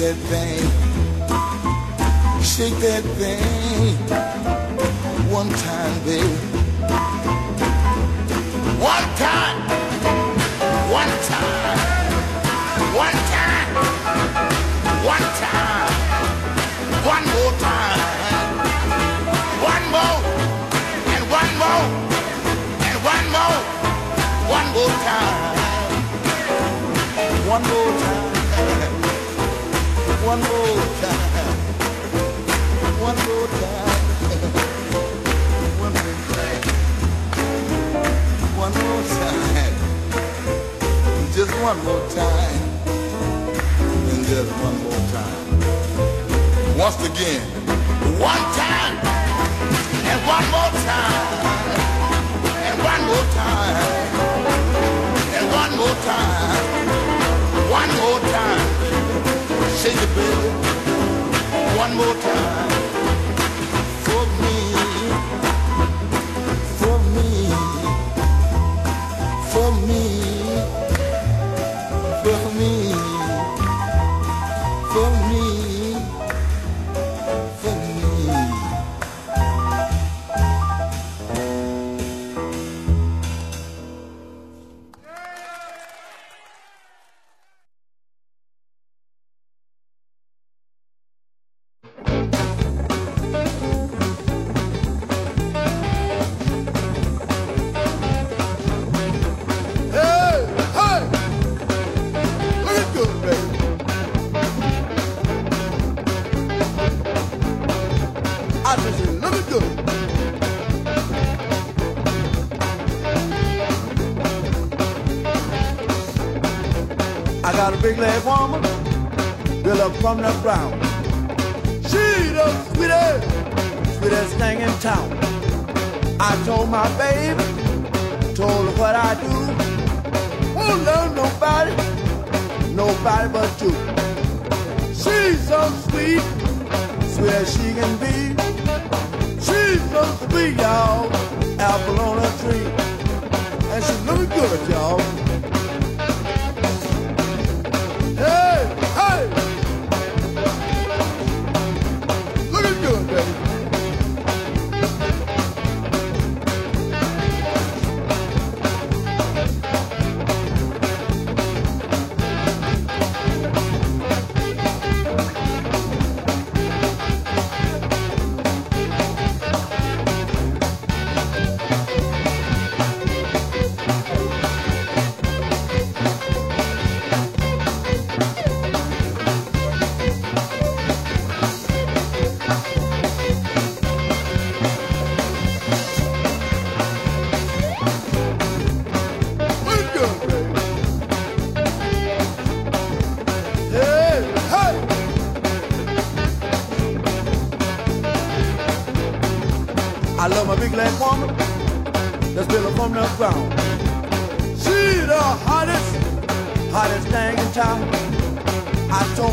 that thing, shake that thing, one time, baby. One time, one time, one time, one time, one more time, one more, and one more, and one more, one more time, one more. One more time. One more time. One more time. One more time. Just one more time. And just one more time. Once again. One time. And one more time. And one more time. And one more time. One more time say the bill one more time.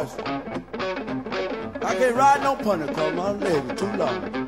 I can't ride no pony cause my leg is too long.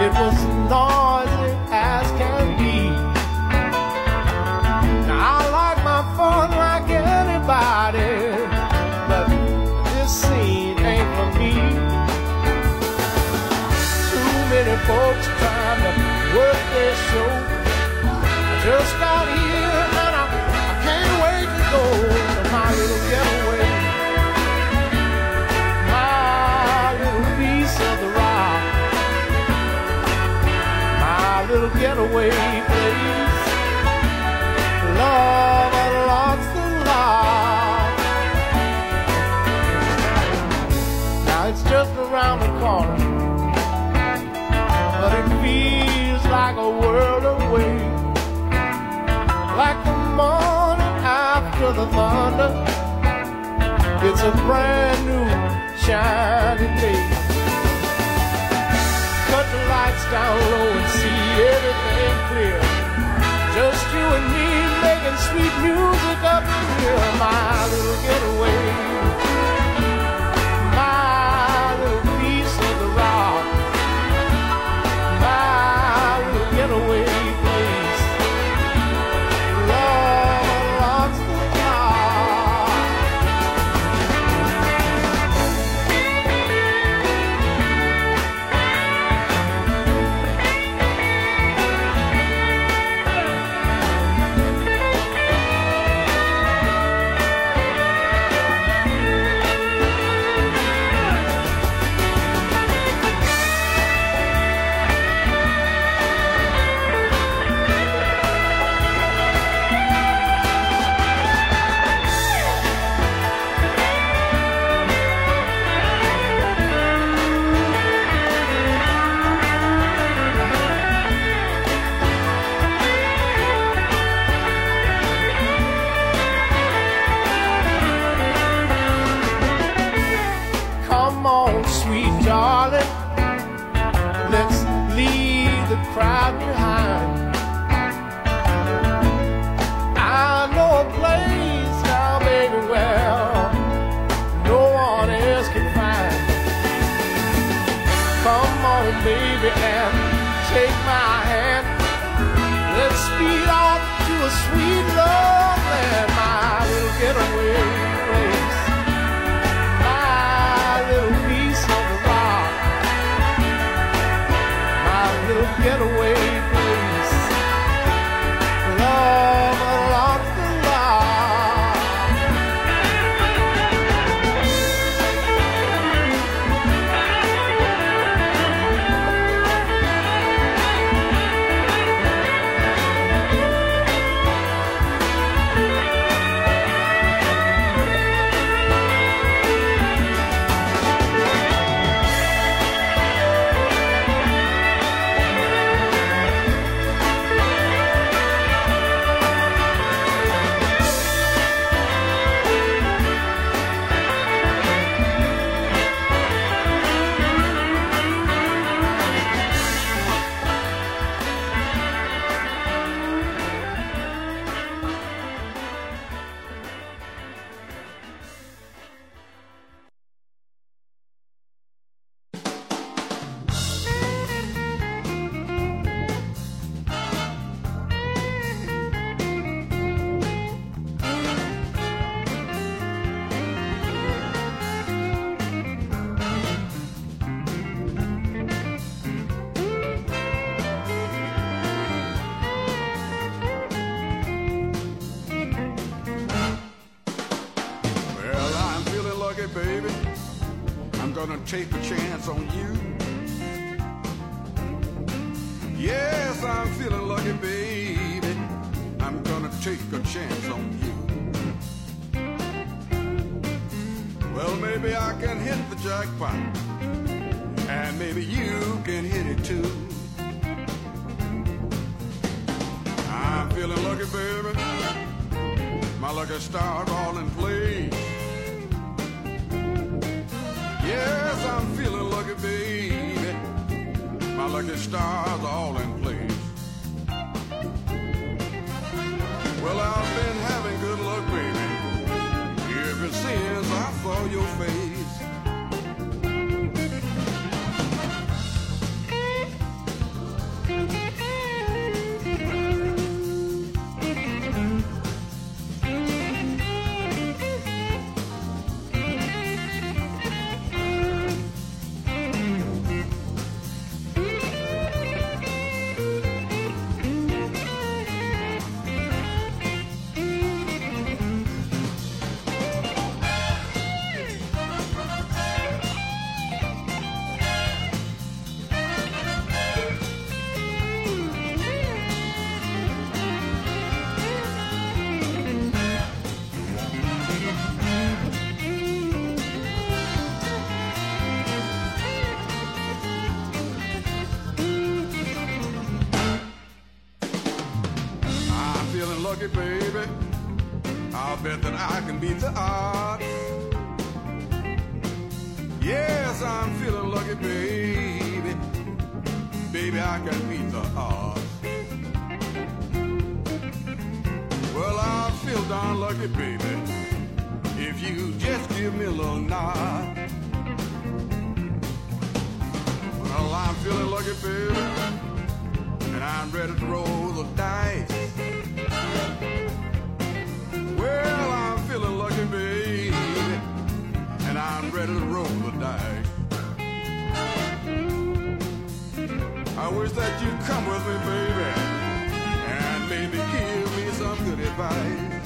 It was not It's a brand new shiny day. Cut the lights down low and see everything clear. Just you and me making sweet music up here, my little getaway. Bet that I can beat the odds. Yes, I'm feeling lucky, baby. Baby, I can beat the odds. Well, I feel darn lucky, baby. If you just give me a little nod. Well, I'm feeling lucky, baby. And I'm ready to roll the dice. Lucky, baby, and I'm ready to roll the dice. I wish that you'd come with me, baby, and maybe give me some good advice.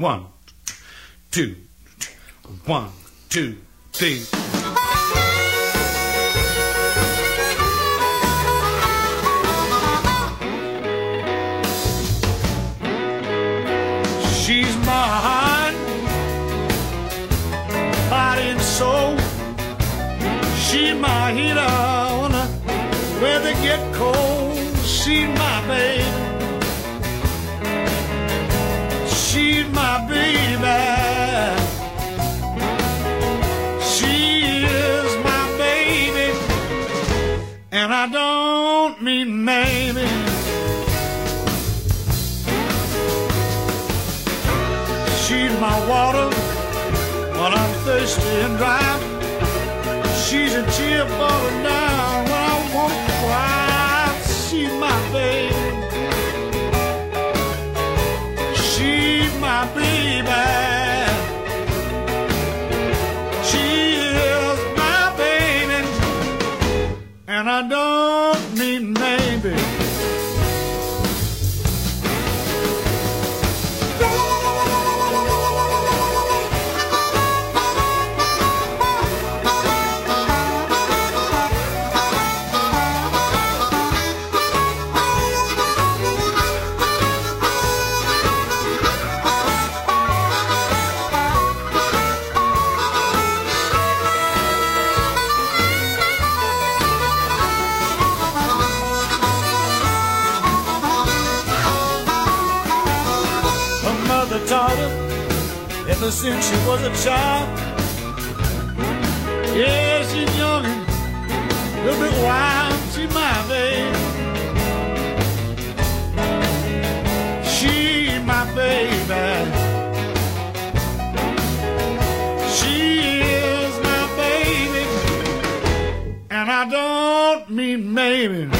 One, two, one, two, three. She's mine, body and soul. She's my heater when the weather get cold. She's my baby. Mean maybe. She's my water when I'm thirsty and dry. She's a tear since she was a child. Yeah, she's young and a little bit wild. She's my baby. She my baby. She is my baby. And I don't mean maybe.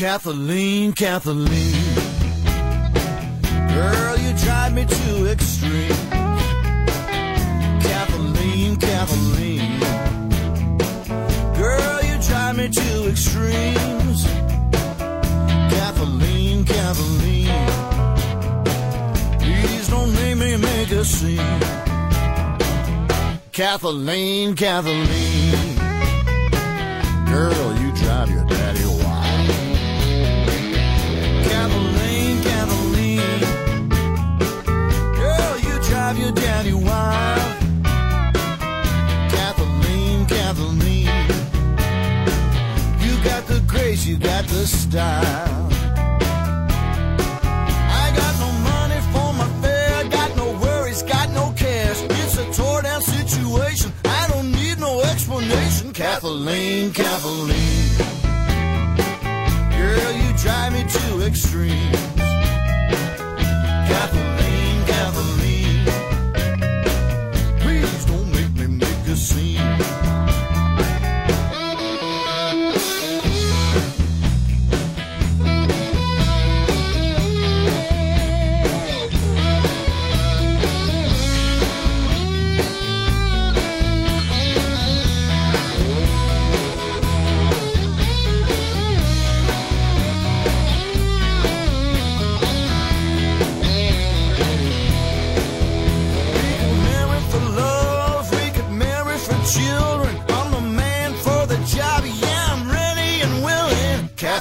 Kathleen, Kathleen. Girl, you drive me to extreme. Kathleen, Kathleen. Girl, you drive me to extremes. Kathleen, Kathleen. Please don't make me make a scene. Kathleen, Kathleen. Girl, you drive your daddy away. got the style. I got no money for my fare, got no worries, got no cares. It's a torn down situation, I don't need no explanation. Kathleen, Kathleen, girl, you drive me to extreme.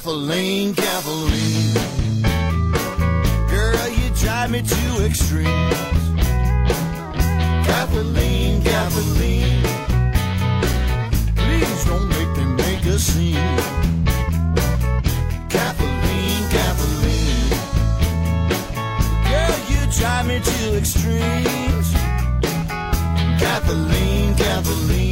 Gasoline, gasoline, Girl, you drive me to extremes. Gasoline, gasoline, Please don't make me make a scene. Gasoline, gasoline, Girl, you drive me to extremes. Gasoline, gasoline.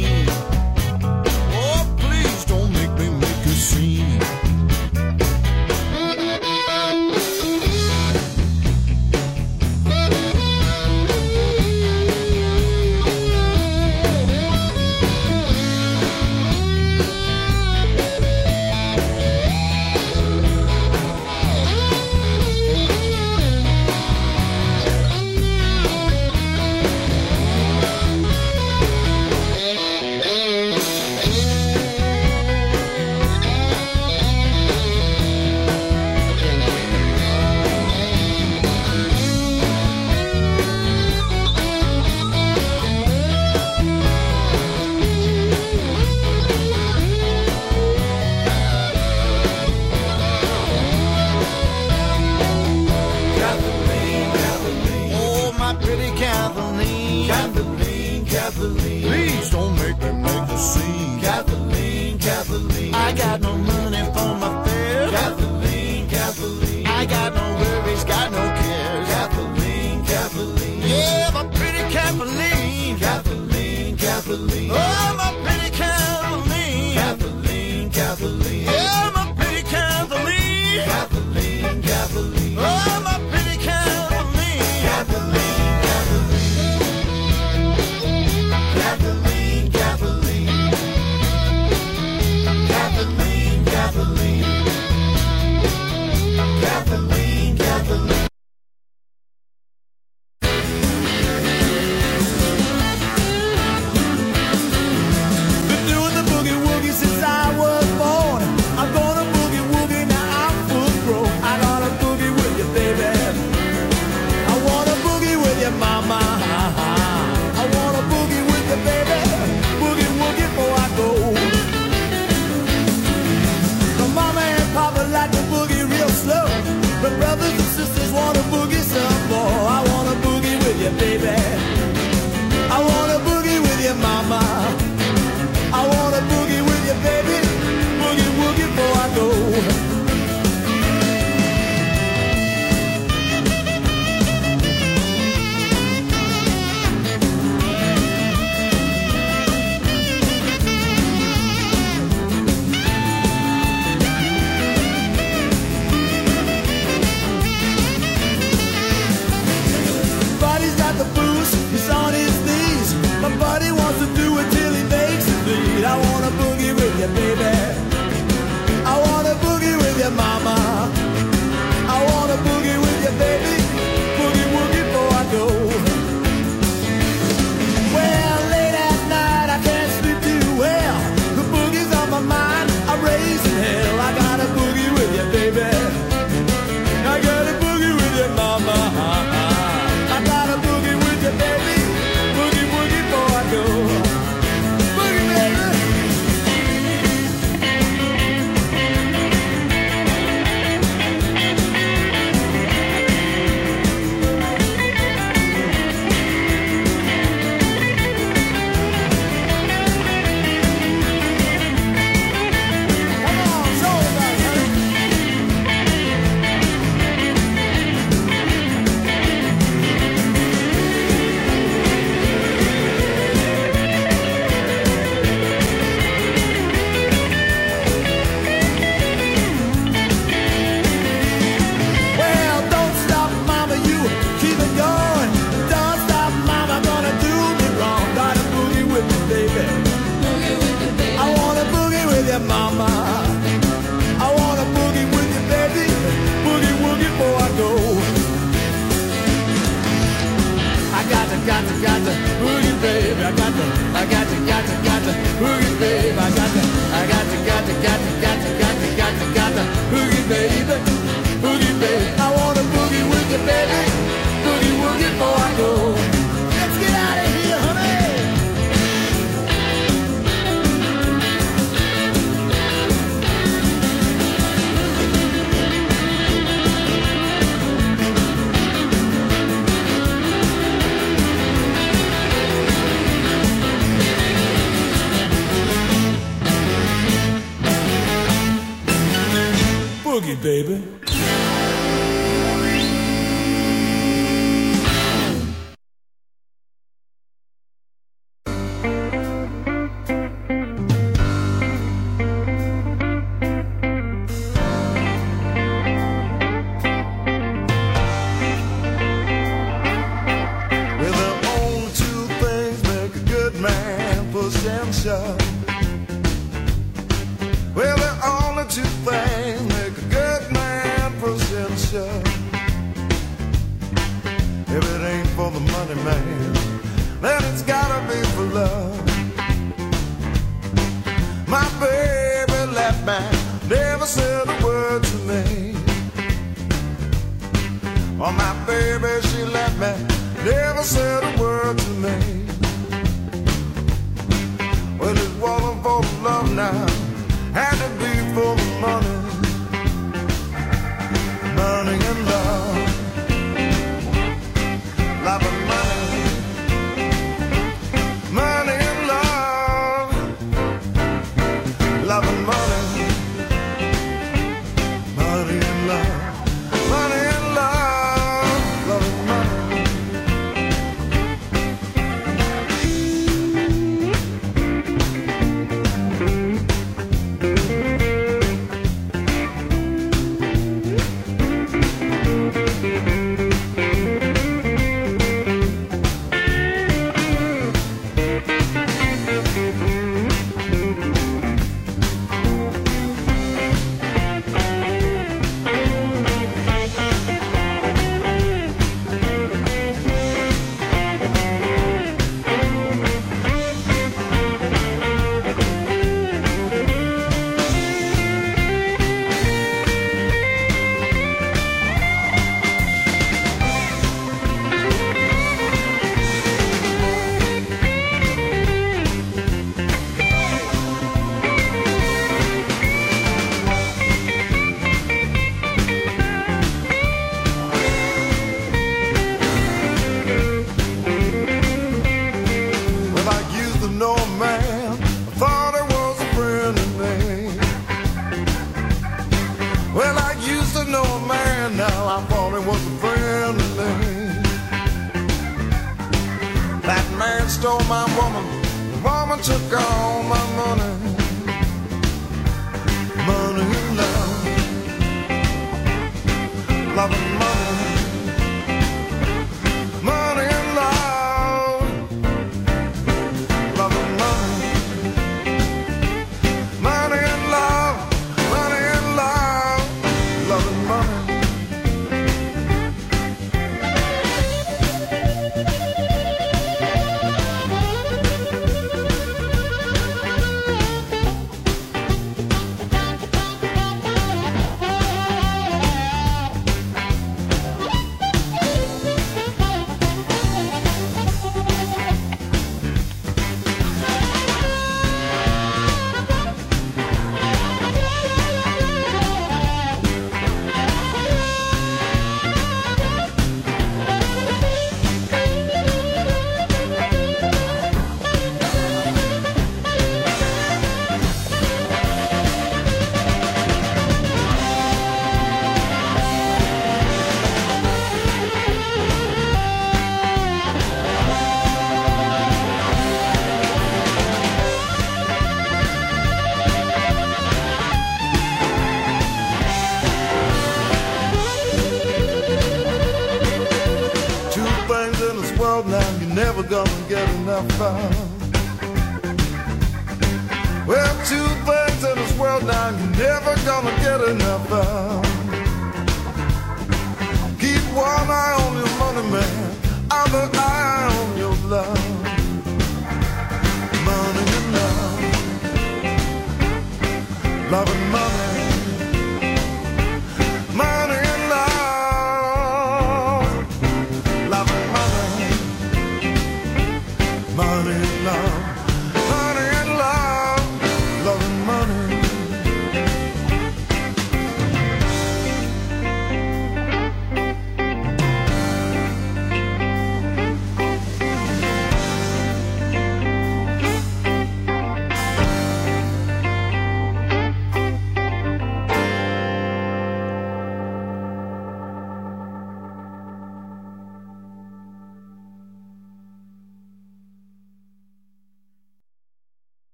gonna get enough of.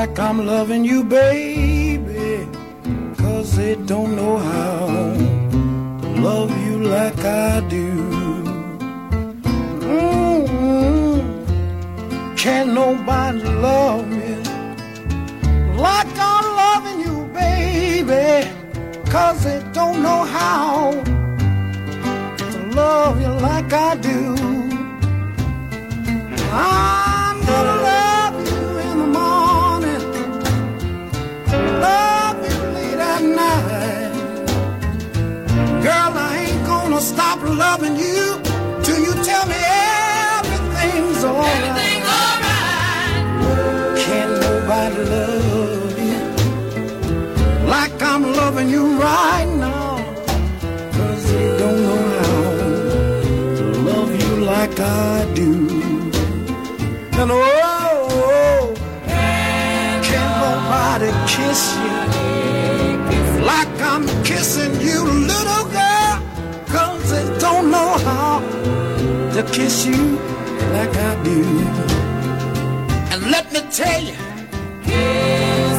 Like I'm loving you, baby. Cause they don't know how to love you like I do. Mm-hmm. Can't nobody love me like I'm loving you, baby. Cause they don't know how to love you like I do. I'm gonna gonna stop loving you till you tell me everything's alright. Everything's alright. Can't nobody love you like I'm loving you right now. Cause they don't know how to love you like I do. And oh, oh can't nobody kiss you like I'm kissing you, little to kiss you like I do. And let me tell you,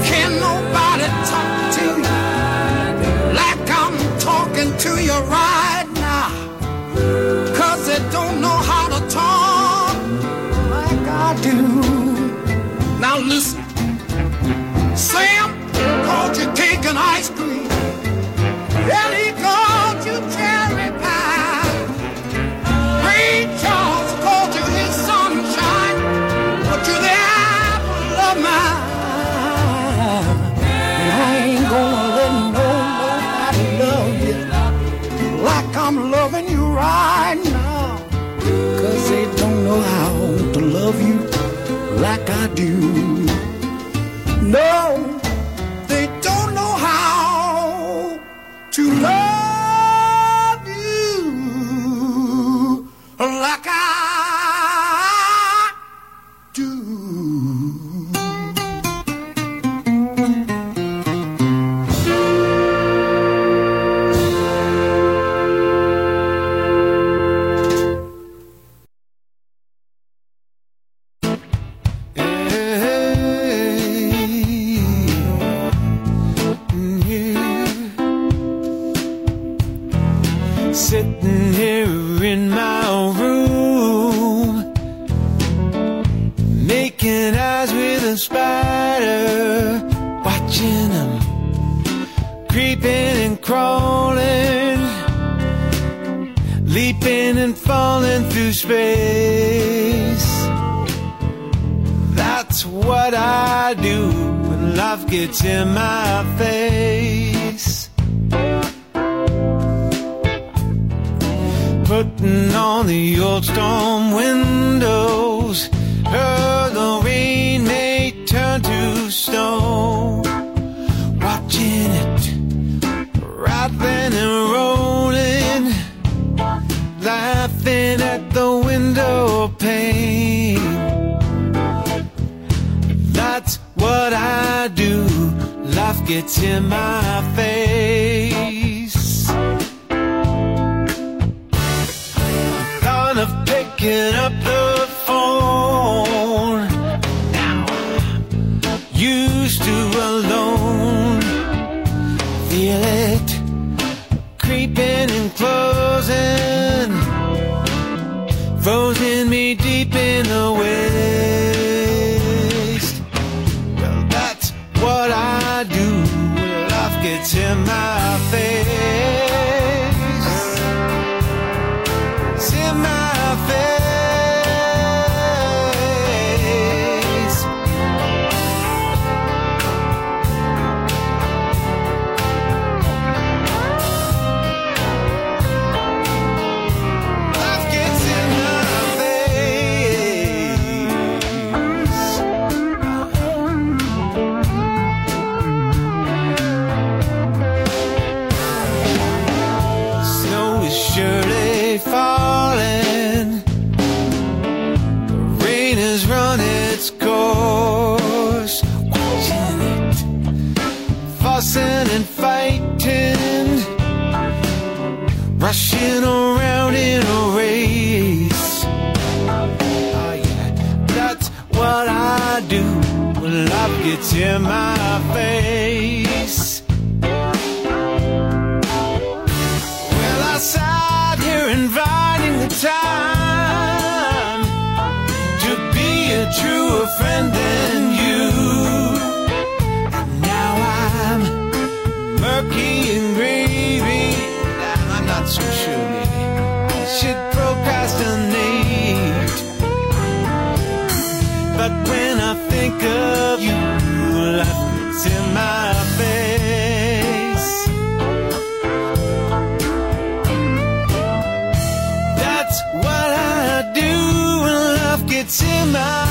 can't nobody talk to you like I'm talking to you right now. Cause they don't know how like I do. No, gets in my face. turkey and gravy. Nah, I'm not so sure, lady. I should procrastinate. But when I think of you, laughs in my face. That's what I do when love gets in my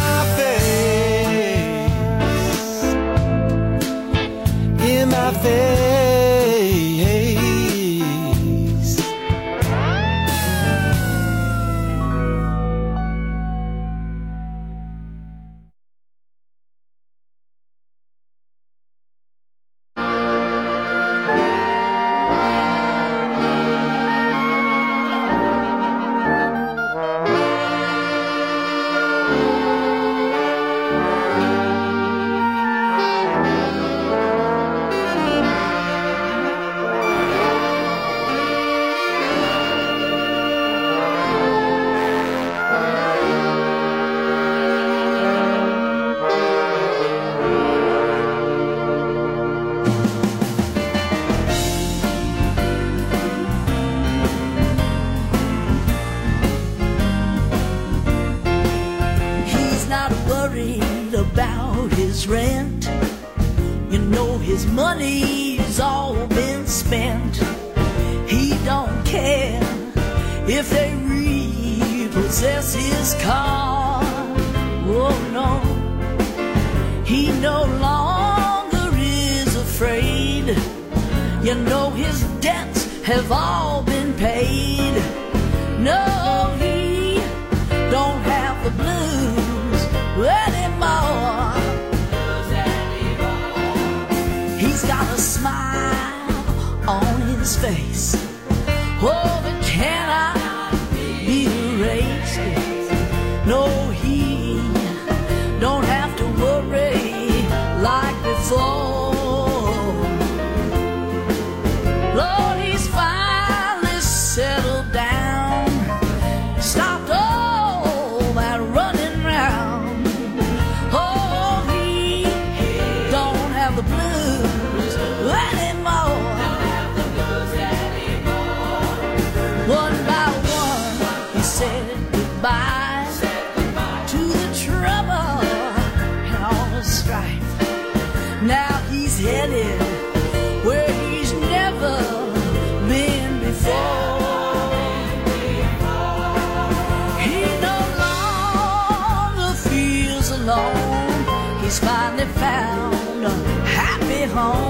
home.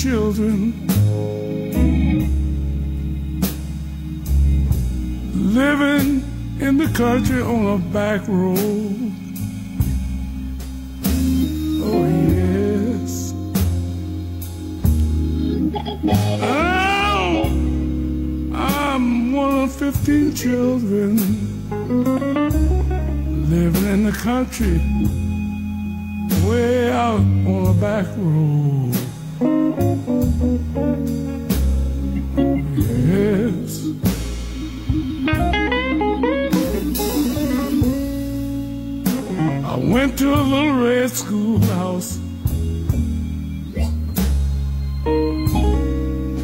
Children living in the country on a back road. I went to a little red schoolhouse.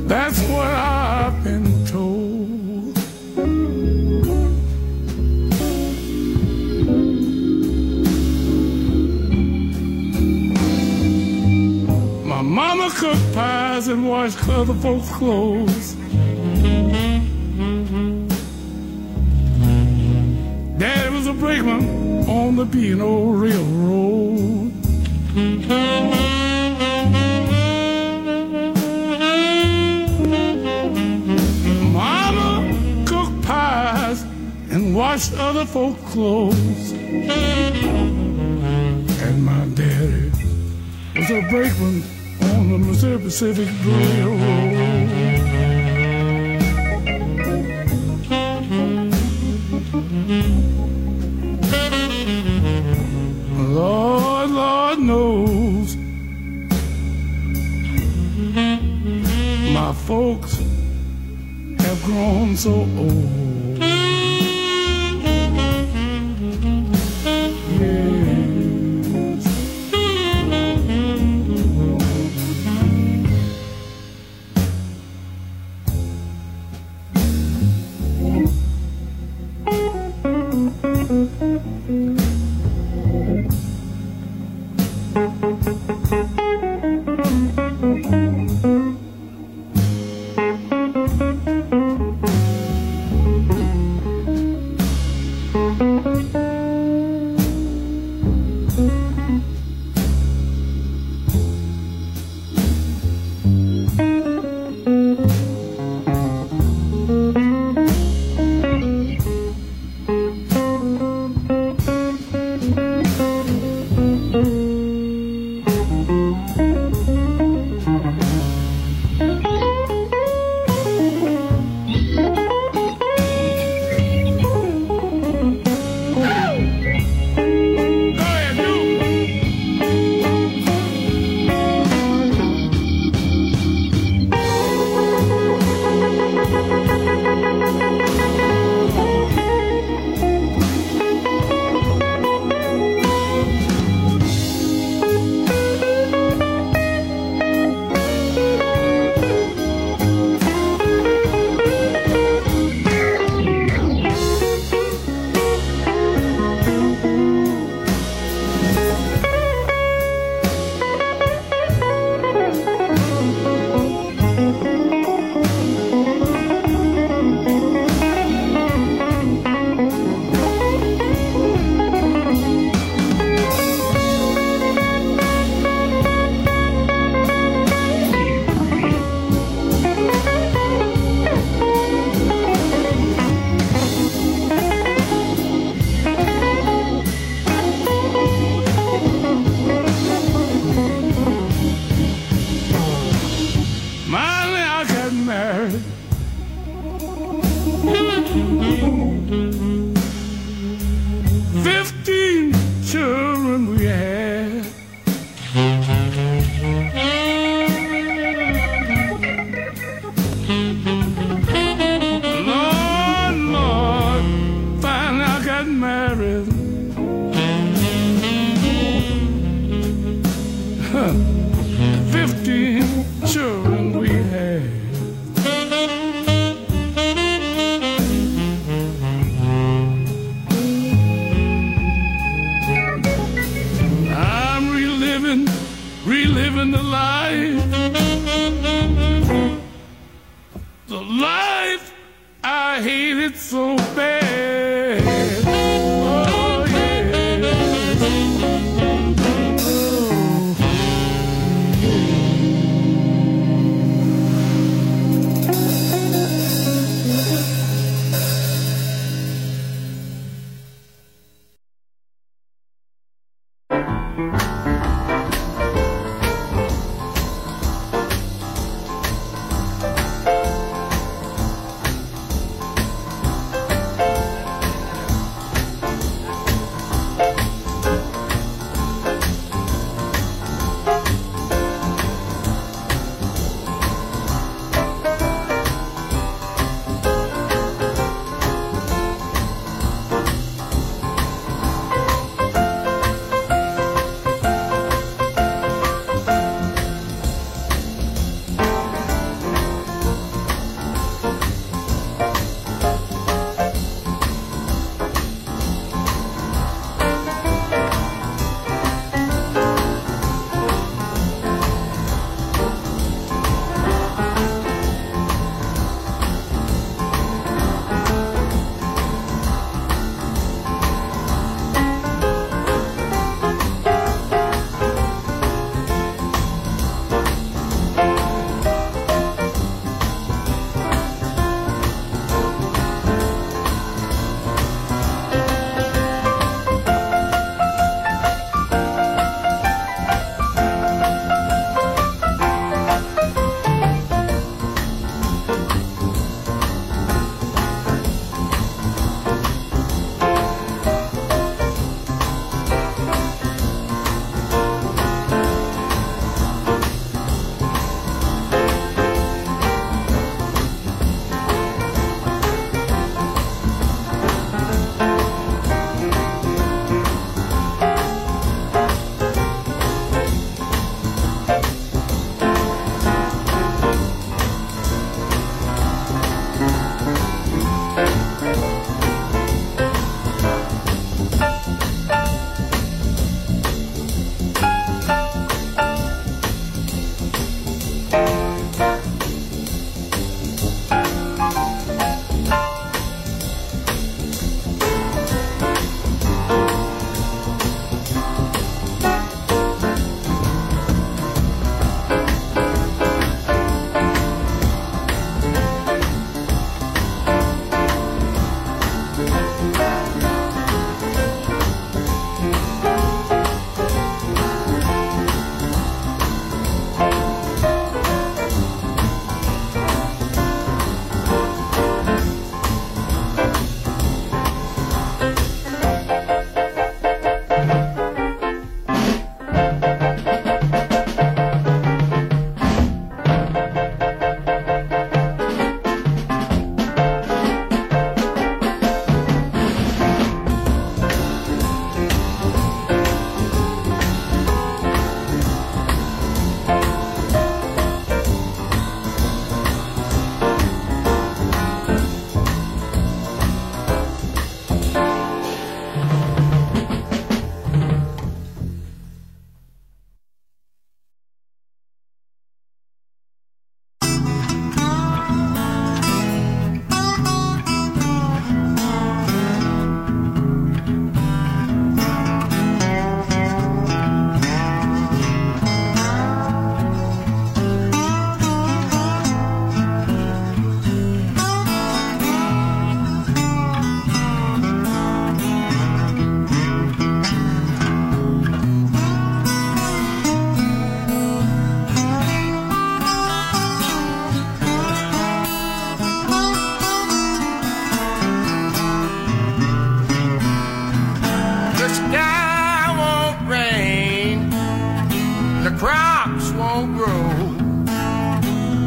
That's what I've been told. My mama cooked pies and washed other folks' clothes. Was a brakeman on the Beano Railroad. Mama cooked pies and washed other folks' clothes. And my daddy was a brakeman on the Missouri Pacific Railroad. Folks have grown so old.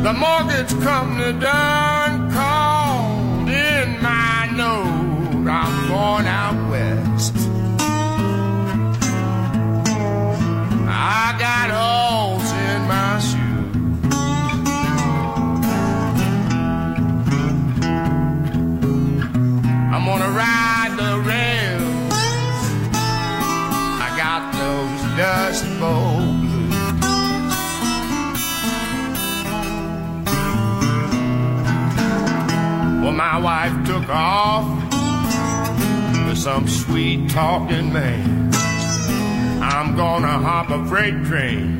The mortgage company done called in my note. I'm going out west. My wife took off with some sweet talking man. I'm gonna hop a freight train,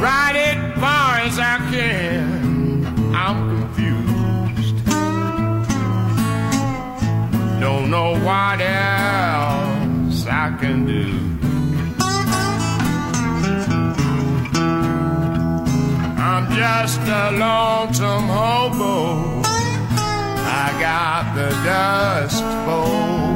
ride it far as I can. I'm confused, don't know what else I can do. I'm just a lonesome hobo. I got the dust bowl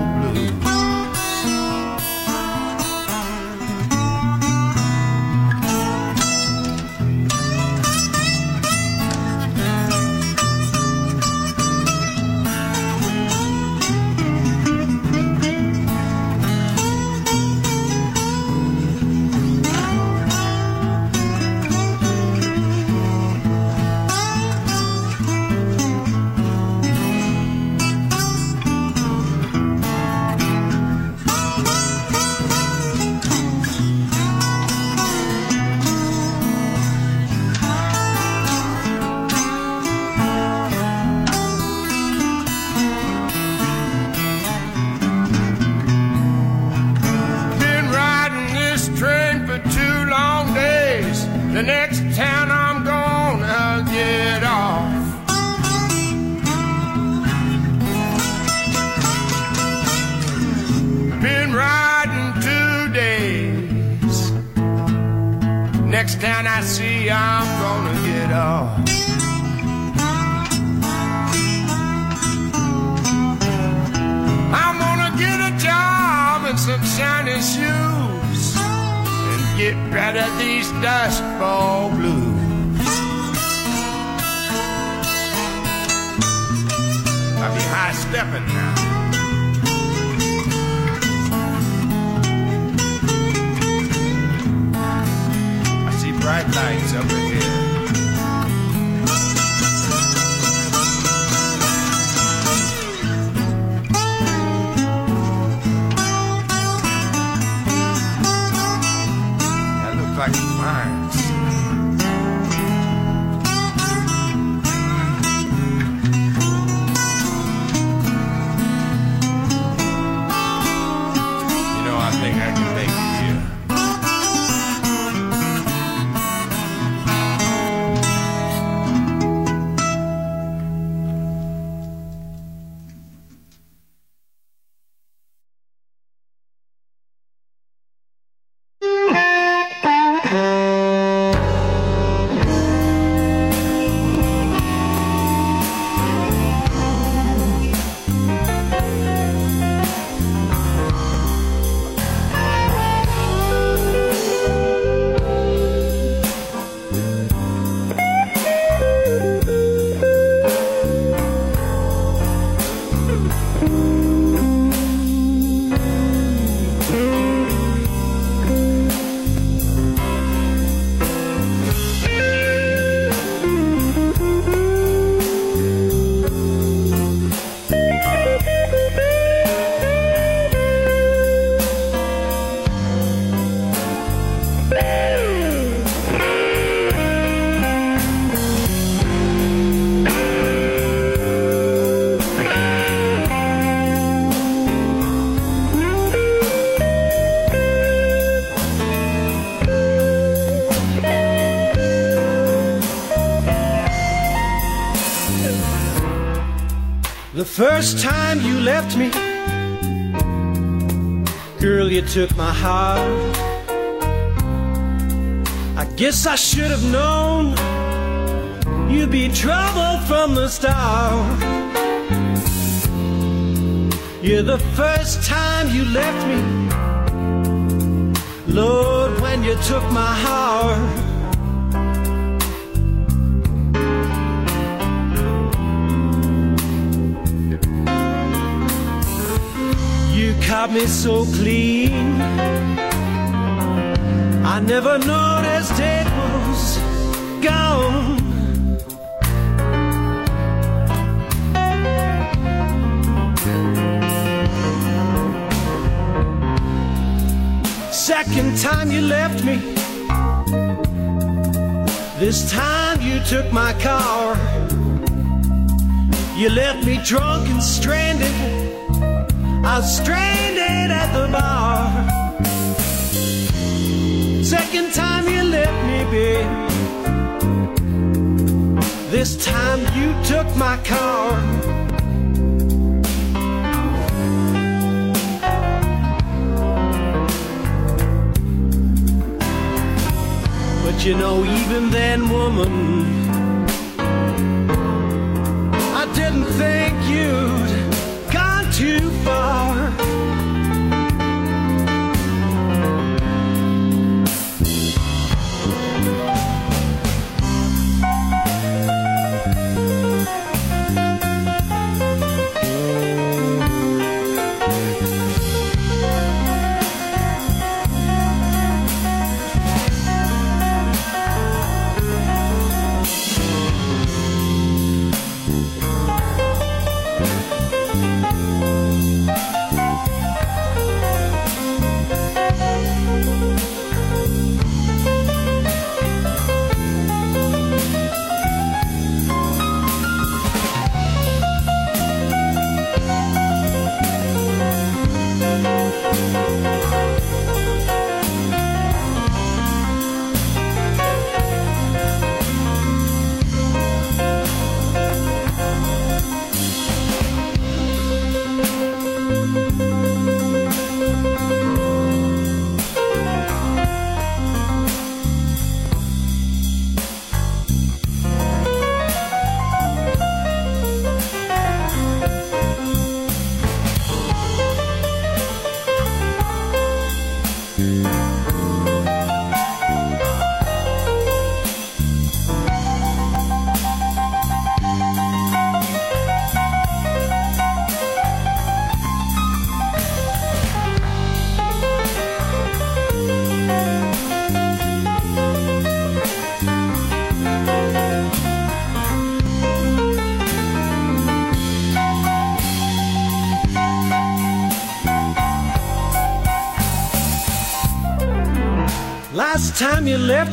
bright lights up ahead. First time you left me, girl, you took my heart. I guess I should have known you'd be trouble from the start. You're the first time you left me, Lord, when you took my heart. Caught me so clean. I never noticed it was gone. Second time you left me. This time you took my car. You left me drunk and stranded. I was stranded at the bar. Second time you let me, be. This time you took my car. But you know, even then, woman, I didn't think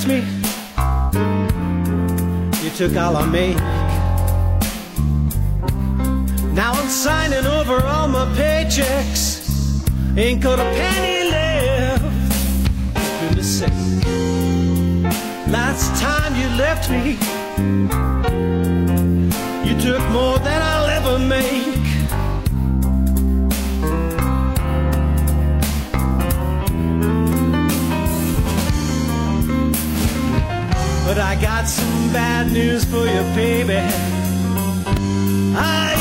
me, you took all I make. Now I'm signing over all my paychecks. Ain't got a penny left. Goodness sake. Last time you left me, you took more than I'll ever make. I got some bad news for you, baby. I